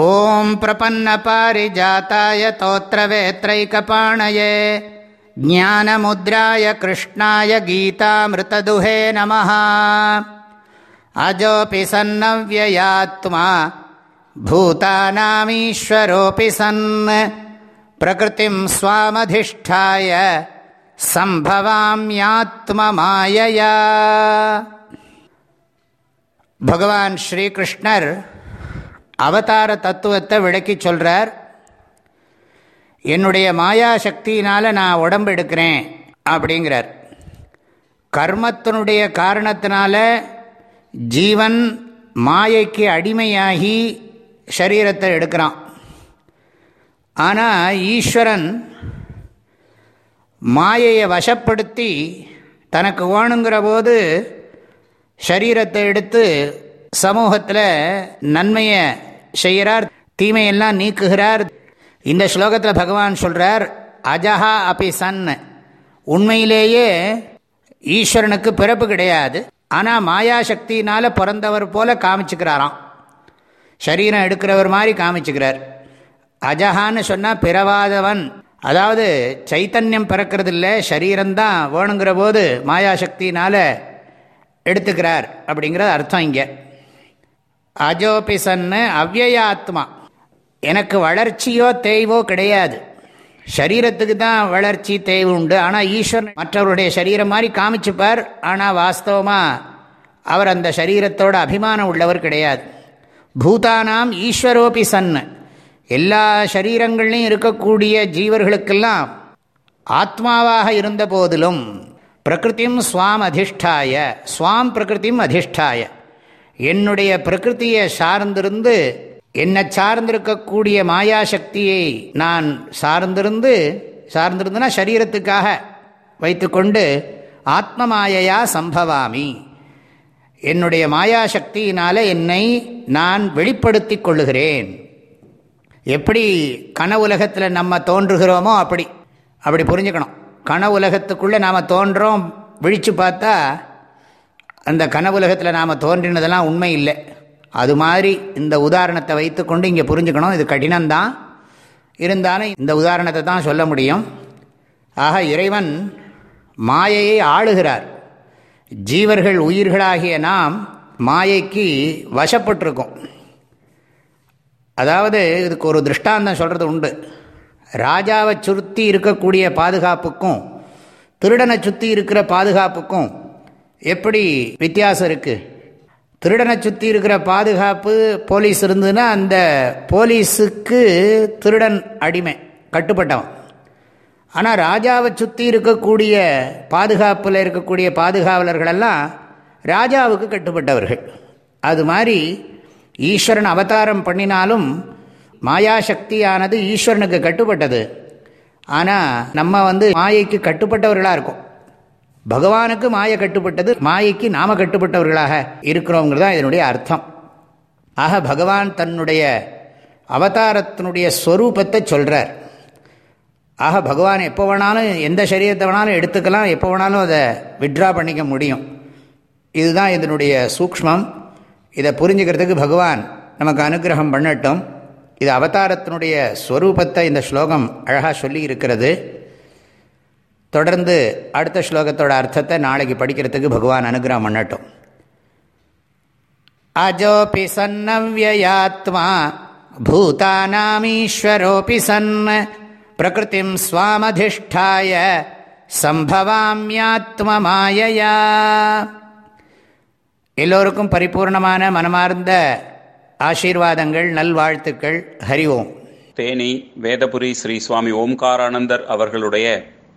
ॐ प्रपन्नपारिजाताय तोत्रवेत्रैकपाणये ज्ञानमुद्राय कृष्णाय गीतामृतदुहे नमः। अजोऽपि सन्नव्ययात्मा भूतानामीश्वरोऽपि सन् प्रकृतिं स्वामधिष्ठाय सम्भवाम्यात्ममायया। भगवान् श्रीकृष्णर् அவதார தத்துவத்தை விளக்கி சொல்கிறார் என்னுடைய மாயா சக்தியினால் நான் உடம்பு எடுக்கிறேன் அப்படிங்கிறார். கர்மத்தினுடைய காரணத்தினால ஜீவன் மாயைக்கு அடிமையாகி சரீரத்தை எடுக்கிறான். ஆனால் ஈஸ்வரன் மாயையை வசப்படுத்தி தனக்கு வேணுங்கிற போது சரீரத்தை எடுத்து சமூகத்தில் நன்மையை செய்கிறார் தீமையெல்லாம் நீக்குகிறார். இந்த ஸ்லோகத்தில் பகவான் சொல்கிறார் அஜஹா அபி சன். உண்மையிலேயே ஈஸ்வரனுக்கு பிறப்பு கிடையாது. ஆனால் மாயாசக்தினால் பிறந்தவர் போல காமிச்சுக்கிறாராம். சரீரம் எடுக்கிறவர் மாதிரி காமிச்சுக்கிறார். அஜஹான்னு சொன்னால் பிறவாதவன். அதாவது சைத்தன்யம் பிறக்கிறது இல்லை சரீரம்தான் வேணுங்கிற போது மாயாசக்தினால் எடுத்துக்கிறார் அப்படிங்கிறது அர்த்தம் இங்கே. அஜோபிசன்னு அவ்வயாத்மா எனக்கு வளர்ச்சியோ தேய்வோ கிடையாது. சரீரத்துக்கு தான் வளர்ச்சி தேய்வு உண்டு. ஆனால் ஈஸ்வரன் மற்றவருடைய சரீரம் மாதிரி காமிச்சுப்பார். ஆனால் வாஸ்தவமாக அவர் அந்த சரீரத்தோட அபிமானம் உள்ளவர் கிடையாது. பூதானாம் ஈஸ்வரோபி சன்னு. எல்லா சரீரங்கள்லையும் இருக்கக்கூடிய ஜீவர்களுக்கெல்லாம் ஆத்மாவாக இருந்த போதிலும் பிரகிருத்தியும் ஸ்வாம் அதிஷ்டாய ஸ்வாம் பிரகிருத்தியும் அதிஷ்டாய. என்னுடைய பிரகிருத்தியை சார்ந்திருந்து என்னை சார்ந்திருக்கக்கூடிய மாயாசக்தியை நான் சார்ந்திருந்து சார்ந்திருந்துனா சரீரத்துக்காக வைத்துக்கொண்டு ஆத்ம மாயையா சம்பவாமி. என்னுடைய மாயாசக்தியினால என்னை நான் வெளிப்படுத்தி கொள்ளுகிறேன். எப்படி கனவுலகத்தில் நம்ம தோன்றுகிறோமோ அப்படி. அப்படி புரிஞ்சுக்கணும். கன உலகத்துக்குள்ளே நாம் தோன்றோம் விழித்து பார்த்தா அந்த கனவுலகத்தில் நாம் தோன்றினதெல்லாம் உண்மை இல்லை. அது மாதிரி இந்த உதாரணத்தை வைத்துக்கொண்டு இங்கே புரிஞ்சுக்கணும். இது கடினம்தான். இருந்தாலும் இந்த உதாரணத்தை தான் சொல்ல முடியும். ஆக இறைவன் மாயையை ஆளுகிறார். ஜீவர்கள் உயிர்களாகிய நாம் மாயைக்கு வசப்பட்டிருக்கோம். அதாவது இதுக்கு ஒரு திருஷ்டாந்தம் சொல்கிறது உண்டு. ராஜாவை சுற்றி இருக்கக்கூடிய பாதுகாப்புக்கும் திருடனை சுற்றி இருக்கிற பாதுகாப்புக்கும் எப்படி வித்தியாசம் இருக்குது திருடனை சுற்றி இருக்கிற பாதுகாப்பு போலீஸ் இருந்ததுன்னா அந்த போலீஸுக்கு திருடன் அடிமை கட்டுப்பட்டவன். ஆனால் ராஜாவை சுற்றி இருக்கக்கூடிய பாதுகாப்பில் இருக்கக்கூடிய பாதுகாவலர்களெல்லாம் ராஜாவுக்கு கட்டுப்பட்டவர்கள். அது மாதிரி ஈஸ்வரன் அவதாரம் பண்ணினாலும் மாயாசக்தியானது ஈஸ்வரனுக்கு கட்டுப்பட்டது. ஆனால் நம்ம வந்து மாயைக்கு கட்டுப்பட்டவர்களாக இருக்கோம். பகவானுக்கு மாய கட்டுப்பட்டது மாயைக்கு நாம கட்டுப்பட்டவர்களாக இருக்கிறோங்கிறது தான் இதனுடைய அர்த்தம். ஆக பகவான் தன்னுடைய அவதாரத்தினுடைய ஸ்வரூபத்தை சொல்கிறார் ஆக பகவான் எப்போ வேணாலும் எந்த சரீரத்தை வேணாலும் எடுத்துக்கலாம் எப்போ வேணாலும் அதை விட்ரா பண்ணிக்க முடியும். இதுதான் இதனுடைய சூக்மம் இதை புரிஞ்சுக்கிறதுக்கு பகவான் நமக்கு அனுகிரகம் பண்ணட்டும். இது அவதாரத்தினுடைய ஸ்வரூபத்தை இந்த ஸ்லோகம் அழகாக சொல்லி இருக்கிறது. தொடர்ந்து அடுத்த ஸ்லோகத்தோட அர்த்தத்தை நாளைக்கு படிக்கிறதுக்கு பகவான் அனுகிரகம் பண்ணட்டும். அஜோபி சன்னவ்யயாத்மா பூதானாமீஸ்வரோபி சன் பிரகிருதிம் ஸ்வாமதிஷ்டாய சம்பவாமியாத்ம மாயையா. எல்லோருக்கும் பரிபூர்ணமான மனமார்ந்த ஆசீர்வாதங்கள் நல்வாழ்த்துக்கள். ஹரி ஓம். தேனி வேதபுரி ஸ்ரீ சுவாமி ஓம்காரானந்தர் அவர்களுடைய